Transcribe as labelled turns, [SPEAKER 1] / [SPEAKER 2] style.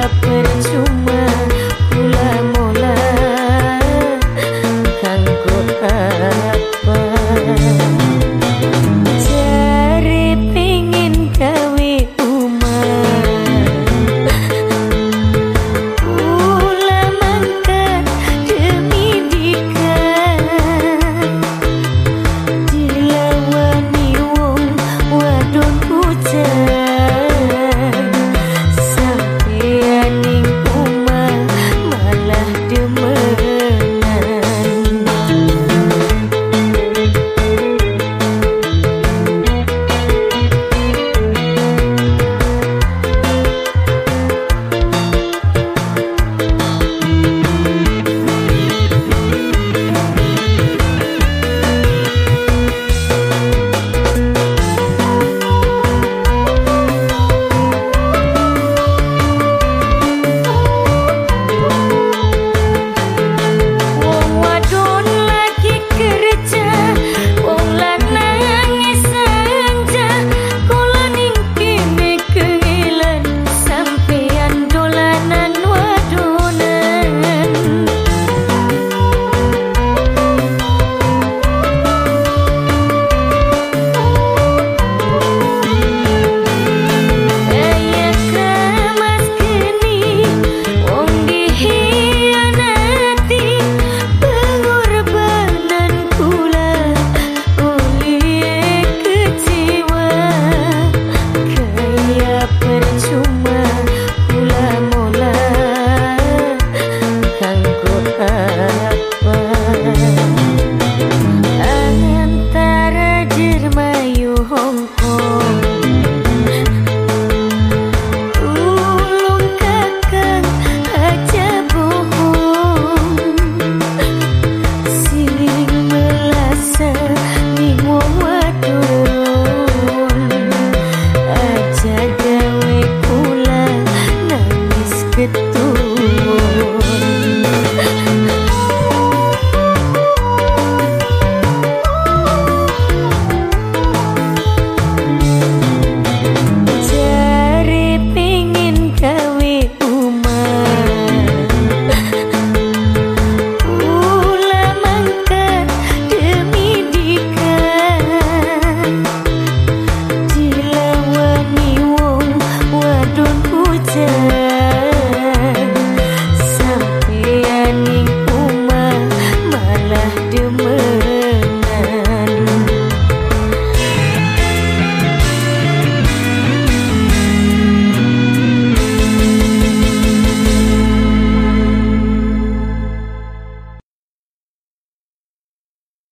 [SPEAKER 1] up, but it's